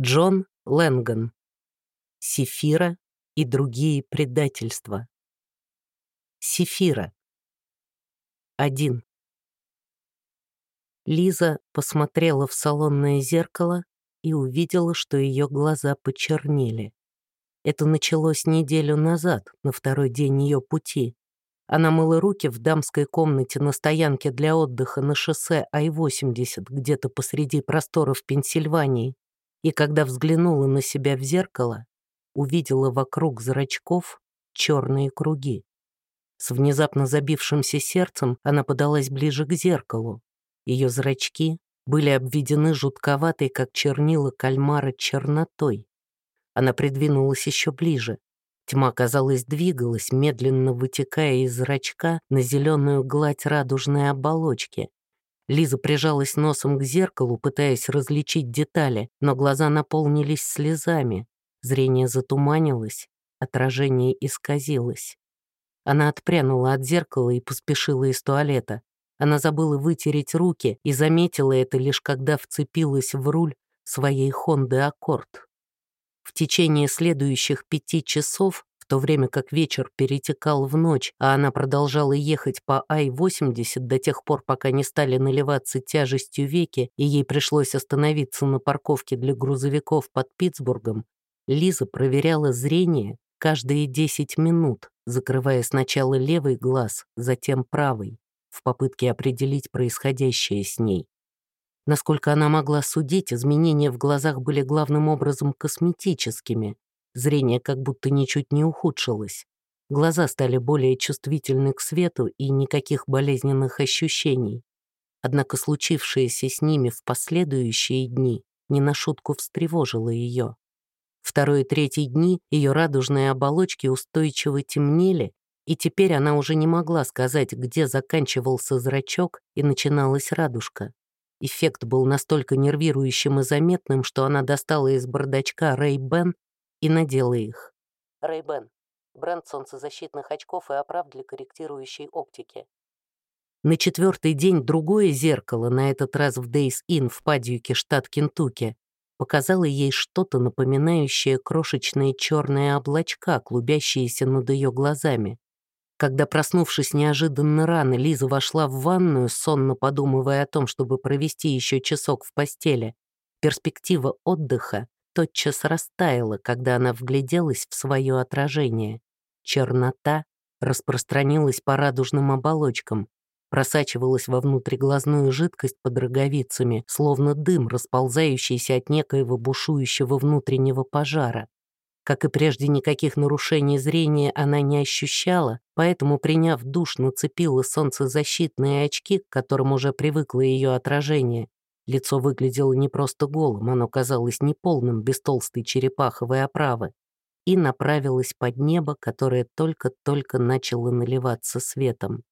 Джон Лэнган. Сефира и другие предательства. Сефира. 1. Лиза посмотрела в салонное зеркало и увидела, что ее глаза почернели. Это началось неделю назад, на второй день ее пути. Она мыла руки в дамской комнате на стоянке для отдыха на шоссе Ай-80, где-то посреди просторов Пенсильвании, и когда взглянула на себя в зеркало, увидела вокруг зрачков черные круги. С внезапно забившимся сердцем она подалась ближе к зеркалу. Ее зрачки были обведены жутковатой, как чернила кальмара, чернотой. Она придвинулась еще ближе. Тьма, казалось, двигалась, медленно вытекая из зрачка на зеленую гладь радужной оболочки. Лиза прижалась носом к зеркалу, пытаясь различить детали, но глаза наполнились слезами. Зрение затуманилось, отражение исказилось. Она отпрянула от зеркала и поспешила из туалета. Она забыла вытереть руки и заметила это лишь когда вцепилась в руль своей Хонды Аккорд. В течение следующих пяти часов то время как вечер перетекал в ночь, а она продолжала ехать по Ай-80 до тех пор, пока не стали наливаться тяжестью веки, и ей пришлось остановиться на парковке для грузовиков под Питтсбургом, Лиза проверяла зрение каждые 10 минут, закрывая сначала левый глаз, затем правый, в попытке определить происходящее с ней. Насколько она могла судить, изменения в глазах были главным образом косметическими, Зрение как будто ничуть не ухудшилось. Глаза стали более чувствительны к свету и никаких болезненных ощущений. Однако случившееся с ними в последующие дни не на шутку встревожило ее. Второй и третий дни ее радужные оболочки устойчиво темнели, и теперь она уже не могла сказать, где заканчивался зрачок и начиналась радужка. Эффект был настолько нервирующим и заметным, что она достала из бардачка Рэй Бен и надела их. Ray-Ban — бренд солнцезащитных очков и оправ для корректирующей оптики. На четвертый день другое зеркало, на этот раз в Days Inn в Падьюке, штат Кентукки, показало ей что-то напоминающее крошечные черные облачка, клубящиеся над ее глазами. Когда, проснувшись неожиданно рано, Лиза вошла в ванную, сонно подумывая о том, чтобы провести еще часок в постели, перспектива отдыха тотчас растаяла, когда она вгляделась в свое отражение. Чернота распространилась по радужным оболочкам, просачивалась во внутриглазную жидкость под роговицами, словно дым, расползающийся от некоего бушующего внутреннего пожара. Как и прежде, никаких нарушений зрения она не ощущала, поэтому, приняв душ, нацепила солнцезащитные очки, к которым уже привыкло ее отражение, Лицо выглядело не просто голым, оно казалось неполным без толстой черепаховой оправы, и направилось под небо, которое только-только начало наливаться светом.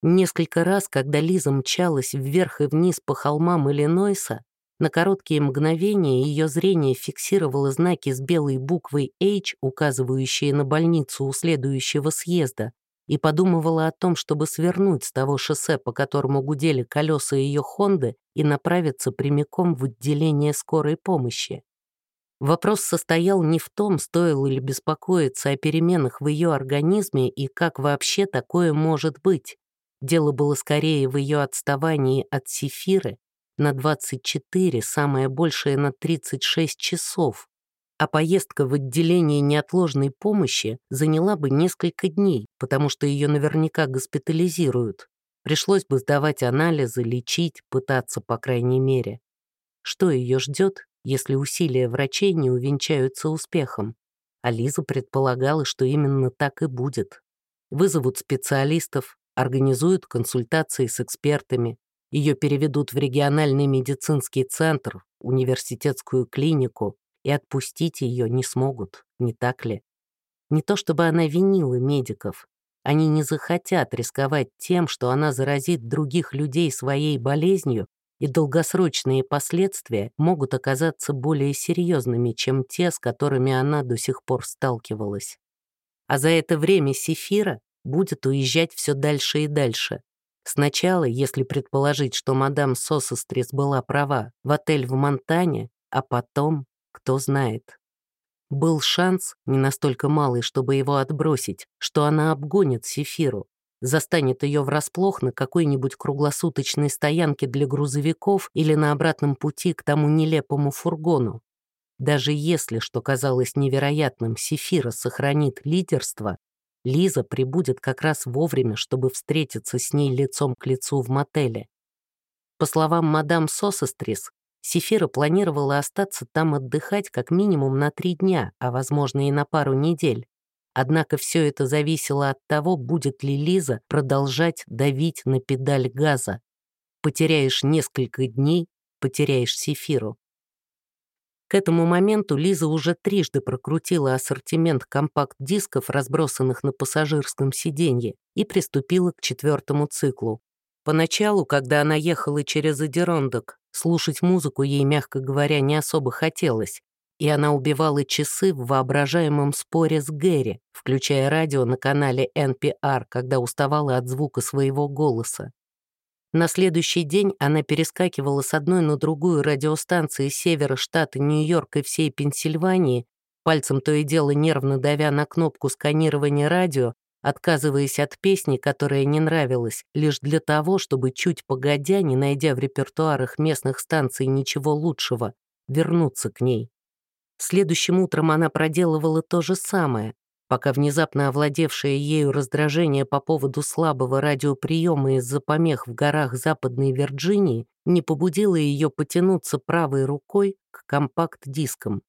Несколько раз, когда Лиза мчалась вверх и вниз по холмам Иллинойса, на короткие мгновения ее зрение фиксировало знаки с белой буквой H, указывающие на больницу у следующего съезда, и подумывала о том, чтобы свернуть с того шоссе, по которому гудели колеса ее Хонды, и направиться прямиком в отделение скорой помощи. Вопрос состоял не в том, стоило ли беспокоиться о переменах в ее организме и как вообще такое может быть. Дело было скорее в ее отставании от Сефиры на 24, самое большее на 36 часов, а поездка в отделение неотложной помощи заняла бы несколько дней, потому что ее наверняка госпитализируют. Пришлось бы сдавать анализы, лечить, пытаться, по крайней мере. Что ее ждет, если усилия врачей не увенчаются успехом? А предполагала, что именно так и будет. Вызовут специалистов, организуют консультации с экспертами, ее переведут в региональный медицинский центр, университетскую клинику, и отпустить ее не смогут, не так ли? Не то чтобы она винила медиков, они не захотят рисковать тем, что она заразит других людей своей болезнью, и долгосрочные последствия могут оказаться более серьезными, чем те, с которыми она до сих пор сталкивалась. А за это время Сефира будет уезжать все дальше и дальше. Сначала, если предположить, что мадам Сосострис была права, в отель в Монтане, А потом, кто знает. Был шанс, не настолько малый, чтобы его отбросить, что она обгонит Сефиру, застанет ее врасплох на какой-нибудь круглосуточной стоянке для грузовиков или на обратном пути к тому нелепому фургону. Даже если, что казалось невероятным, Сефира сохранит лидерство, Лиза прибудет как раз вовремя, чтобы встретиться с ней лицом к лицу в мотеле. По словам мадам Сосестрис, Сефира планировала остаться там отдыхать как минимум на три дня, а возможно и на пару недель. Однако все это зависело от того, будет ли Лиза продолжать давить на педаль газа. Потеряешь несколько дней, потеряешь Сефиру. К этому моменту Лиза уже трижды прокрутила ассортимент компакт-дисков, разбросанных на пассажирском сиденье, и приступила к четвертому циклу. Поначалу, когда она ехала через Адерондок, слушать музыку ей, мягко говоря, не особо хотелось, и она убивала часы в воображаемом споре с Гэри, включая радио на канале NPR, когда уставала от звука своего голоса. На следующий день она перескакивала с одной на другую радиостанции севера штата Нью-Йорк и всей Пенсильвании, пальцем то и дело нервно давя на кнопку сканирования радио, отказываясь от песни, которая не нравилась, лишь для того, чтобы чуть погодя, не найдя в репертуарах местных станций ничего лучшего, вернуться к ней. Следующим утром она проделывала то же самое, пока внезапно овладевшее ею раздражение по поводу слабого радиоприема из-за помех в горах Западной Вирджинии не побудило ее потянуться правой рукой к компакт-дискам.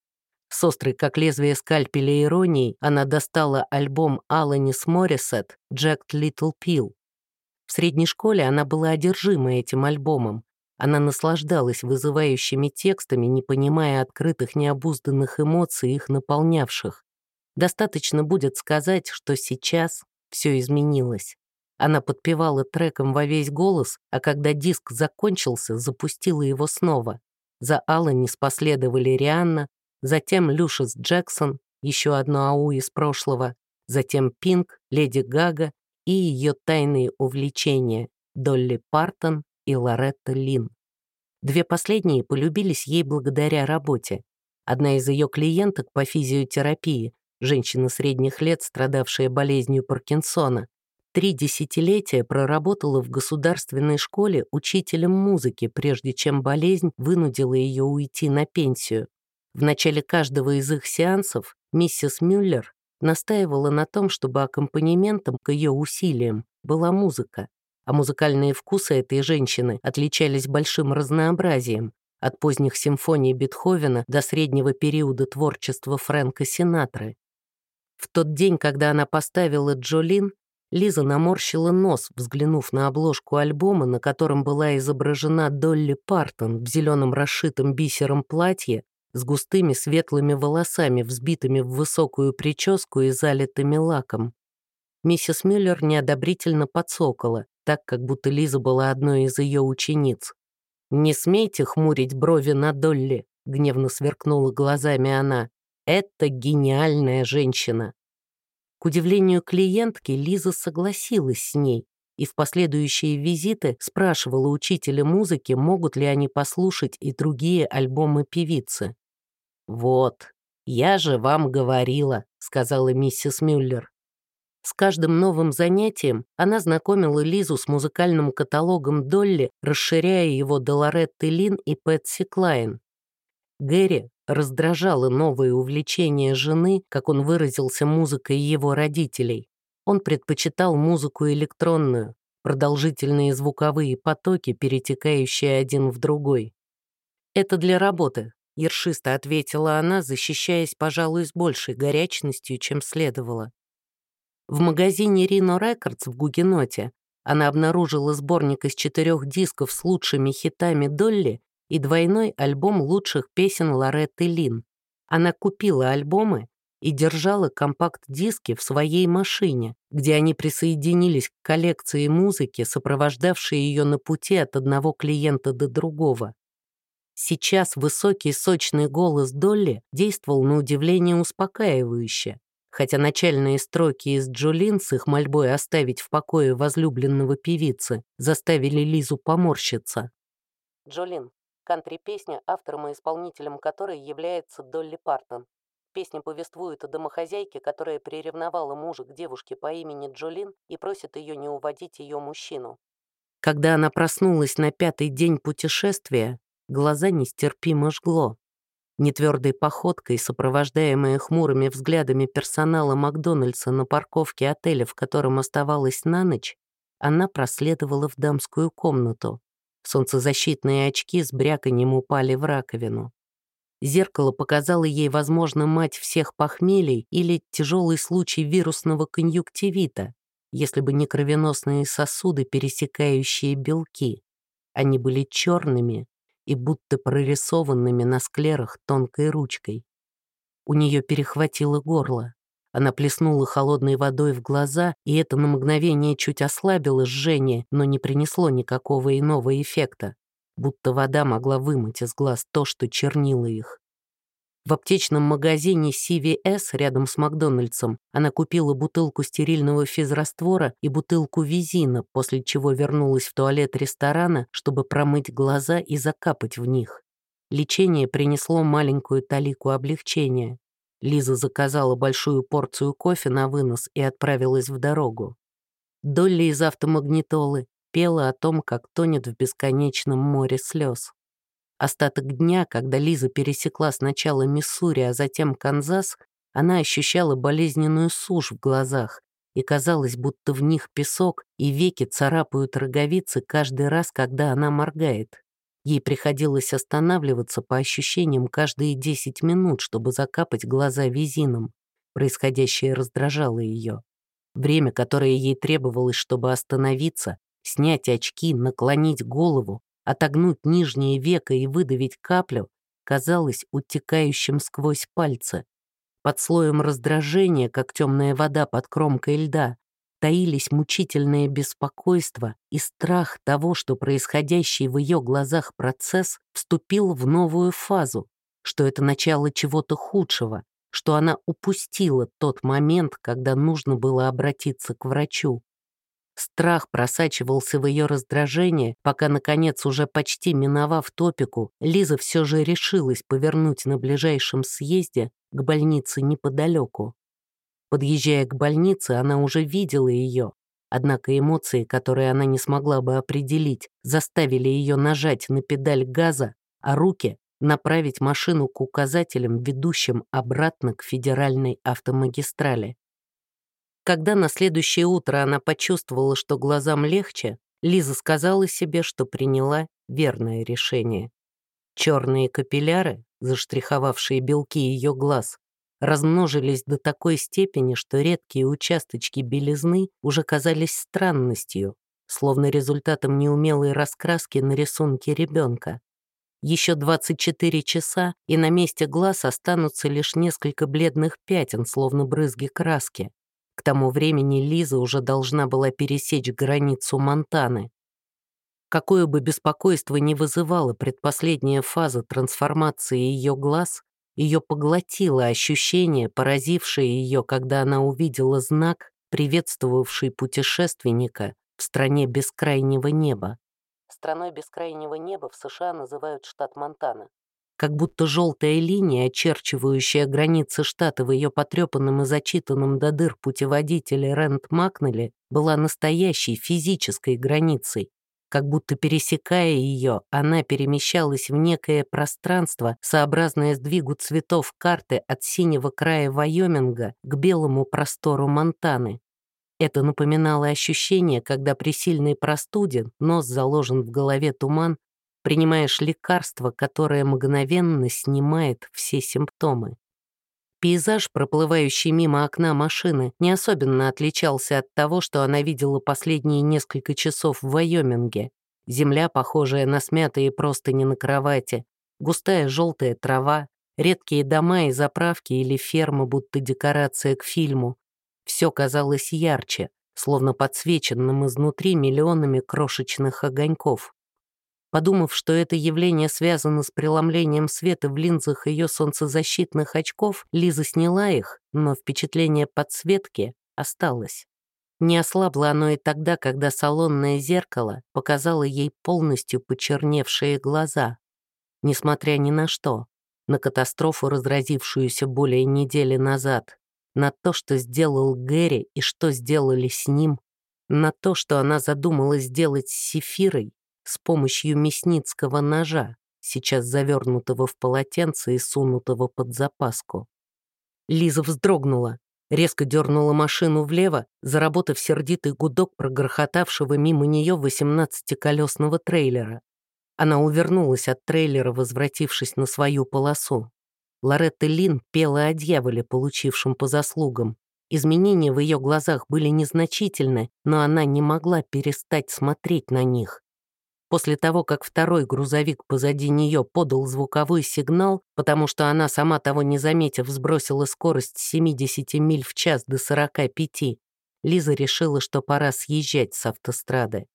С острой, как лезвие скальпеля иронией, она достала альбом Аланис Моррисет «Jacked Little Pill». В средней школе она была одержима этим альбомом. Она наслаждалась вызывающими текстами, не понимая открытых необузданных эмоций, их наполнявших. Достаточно будет сказать, что сейчас все изменилось. Она подпевала треком во весь голос, а когда диск закончился, запустила его снова. За Аллани последовали Рианна, затем Люшис Джексон, еще одно АУ из прошлого, затем Пинк, Леди Гага и ее тайные увлечения Долли Партон и Лоретта Лин. Две последние полюбились ей благодаря работе. Одна из ее клиенток по физиотерапии женщина средних лет, страдавшая болезнью Паркинсона, три десятилетия проработала в государственной школе учителем музыки, прежде чем болезнь вынудила ее уйти на пенсию. В начале каждого из их сеансов миссис Мюллер настаивала на том, чтобы аккомпанементом к ее усилиям была музыка, а музыкальные вкусы этой женщины отличались большим разнообразием, от поздних симфоний Бетховена до среднего периода творчества Фрэнка Синатры. В тот день, когда она поставила Джолин, Лиза наморщила нос, взглянув на обложку альбома, на котором была изображена Долли Партон в зеленом расшитом бисером платье с густыми светлыми волосами, взбитыми в высокую прическу и залитыми лаком. Миссис Мюллер неодобрительно подсокола, так как будто Лиза была одной из ее учениц. «Не смейте хмурить брови на Долли», — гневно сверкнула глазами она. Это гениальная женщина. К удивлению клиентки, Лиза согласилась с ней и в последующие визиты спрашивала учителя музыки, могут ли они послушать и другие альбомы певицы. «Вот, я же вам говорила», — сказала миссис Мюллер. С каждым новым занятием она знакомила Лизу с музыкальным каталогом Долли, расширяя его до Лоретты Лин и Пэтси Клайн. Гэри раздражало новое увлечение жены, как он выразился музыкой его родителей. Он предпочитал музыку электронную, продолжительные звуковые потоки, перетекающие один в другой. «Это для работы», — ершисто ответила она, защищаясь, пожалуй, с большей горячностью, чем следовало. В магазине Reno Records в Гугеноте она обнаружила сборник из четырех дисков с лучшими хитами Долли и двойной альбом лучших песен Лоретты Лин. Она купила альбомы и держала компакт-диски в своей машине, где они присоединились к коллекции музыки, сопровождавшей ее на пути от одного клиента до другого. Сейчас высокий сочный голос Долли действовал на удивление успокаивающе, хотя начальные строки из Джолин с их мольбой оставить в покое возлюбленного певицы заставили Лизу поморщиться. Джолин Кантри-песня, автором и исполнителем которой является Долли Партон. Песня повествует о домохозяйке, которая приревновала мужа к девушке по имени Джолин и просит ее не уводить ее мужчину. Когда она проснулась на пятый день путешествия, глаза нестерпимо жгло. Нетвердой походкой, сопровождаемая хмурыми взглядами персонала Макдональдса на парковке отеля, в котором оставалась на ночь, она проследовала в дамскую комнату. Солнцезащитные очки с бряканьем упали в раковину. Зеркало показало ей, возможно, мать всех похмелий или тяжелый случай вирусного конъюнктивита, если бы не кровеносные сосуды, пересекающие белки. Они были черными и будто прорисованными на склерах тонкой ручкой. У нее перехватило горло. Она плеснула холодной водой в глаза, и это на мгновение чуть ослабило жжение, но не принесло никакого иного эффекта, будто вода могла вымыть из глаз то, что чернило их. В аптечном магазине CVS рядом с Макдональдсом она купила бутылку стерильного физраствора и бутылку визина, после чего вернулась в туалет ресторана, чтобы промыть глаза и закапать в них. Лечение принесло маленькую талику облегчения. Лиза заказала большую порцию кофе на вынос и отправилась в дорогу. Долли из автомагнитолы пела о том, как тонет в бесконечном море слез. Остаток дня, когда Лиза пересекла сначала Миссури, а затем Канзас, она ощущала болезненную сушь в глазах, и казалось, будто в них песок, и веки царапают роговицы каждый раз, когда она моргает. Ей приходилось останавливаться по ощущениям каждые 10 минут, чтобы закапать глаза визином. Происходящее раздражало ее. Время, которое ей требовалось, чтобы остановиться, снять очки, наклонить голову, отогнуть нижнее веко и выдавить каплю, казалось утекающим сквозь пальцы. Под слоем раздражения, как темная вода под кромкой льда, таились мучительное беспокойство и страх того, что происходящий в ее глазах процесс вступил в новую фазу, что это начало чего-то худшего, что она упустила тот момент, когда нужно было обратиться к врачу. Страх просачивался в ее раздражение, пока, наконец, уже почти миновав топику, Лиза все же решилась повернуть на ближайшем съезде к больнице неподалеку. Подъезжая к больнице, она уже видела ее, однако эмоции, которые она не смогла бы определить, заставили ее нажать на педаль газа, а руки направить машину к указателям, ведущим обратно к федеральной автомагистрали. Когда на следующее утро она почувствовала, что глазам легче, Лиза сказала себе, что приняла верное решение. Черные капилляры, заштриховавшие белки ее глаз, размножились до такой степени, что редкие участочки белизны уже казались странностью, словно результатом неумелой раскраски на рисунке ребенка. Еще 24 часа, и на месте глаз останутся лишь несколько бледных пятен, словно брызги краски. К тому времени Лиза уже должна была пересечь границу Монтаны. Какое бы беспокойство ни вызывало предпоследняя фаза трансформации ее глаз, ее поглотило ощущение, поразившее ее, когда она увидела знак, приветствовавший путешественника в стране бескрайнего неба. Страной бескрайнего неба в США называют штат Монтана как будто желтая линия, очерчивающая границы штата в ее потрепанном и зачитанном до дыр путеводителе Рэнд Макнелли, была настоящей физической границей. Как будто пересекая ее, она перемещалась в некое пространство, сообразное сдвигу цветов карты от синего края Вайоминга к белому простору Монтаны. Это напоминало ощущение, когда при сильной простуде нос заложен в голове туман, принимаешь лекарство, которое мгновенно снимает все симптомы. Пейзаж, проплывающий мимо окна машины, не особенно отличался от того, что она видела последние несколько часов в Вайоминге. Земля, похожая на смятые простыни на кровати, густая желтая трава, редкие дома и заправки или фермы, будто декорация к фильму. Все казалось ярче, словно подсвеченным изнутри миллионами крошечных огоньков. Подумав, что это явление связано с преломлением света в линзах ее солнцезащитных очков, Лиза сняла их, но впечатление подсветки осталось. Не ослабло оно и тогда, когда салонное зеркало показало ей полностью почерневшие глаза. несмотря ни на что, на катастрофу, разразившуюся более недели назад, на то, что сделал Гэри и что сделали с ним, на то, что она задумала сделать с Сефирой с помощью мясницкого ножа, сейчас завернутого в полотенце и сунутого под запаску. Лиза вздрогнула, резко дернула машину влево, заработав сердитый гудок прогрохотавшего мимо нее 18-колесного трейлера. Она увернулась от трейлера, возвратившись на свою полосу. Лоретта Лин пела о дьяволе, получившем по заслугам. Изменения в ее глазах были незначительны, но она не могла перестать смотреть на них. После того, как второй грузовик позади нее подал звуковой сигнал, потому что она, сама того не заметив, сбросила скорость с 70 миль в час до 45, Лиза решила, что пора съезжать с автострады.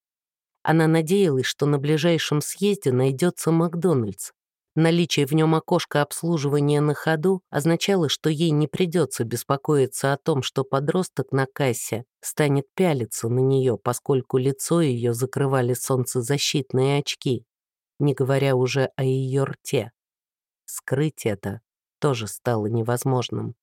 Она надеялась, что на ближайшем съезде найдется Макдональдс, Наличие в нем окошка обслуживания на ходу означало, что ей не придется беспокоиться о том, что подросток на кассе станет пялиться на нее, поскольку лицо ее закрывали солнцезащитные очки, не говоря уже о ее рте. Скрыть это тоже стало невозможным.